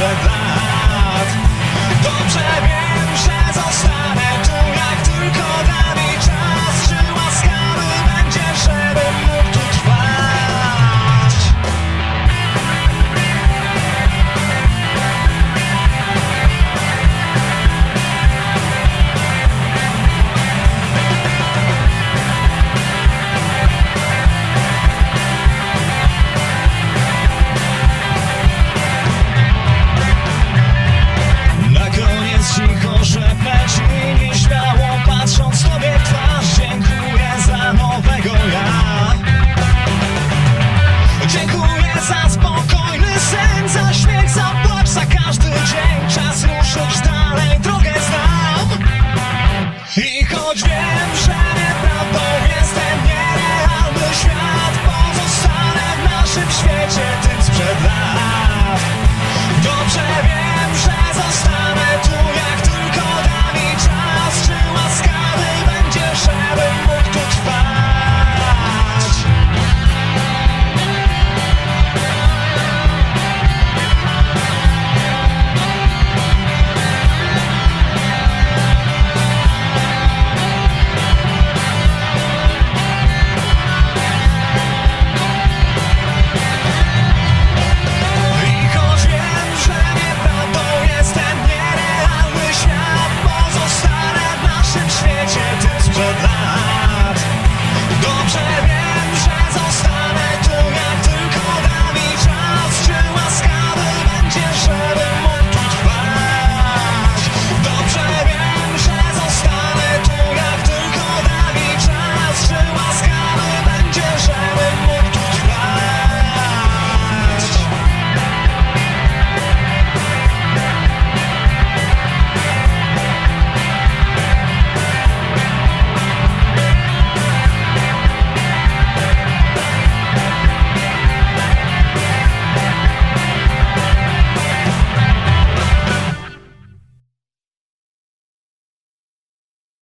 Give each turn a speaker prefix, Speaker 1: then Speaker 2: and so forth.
Speaker 1: check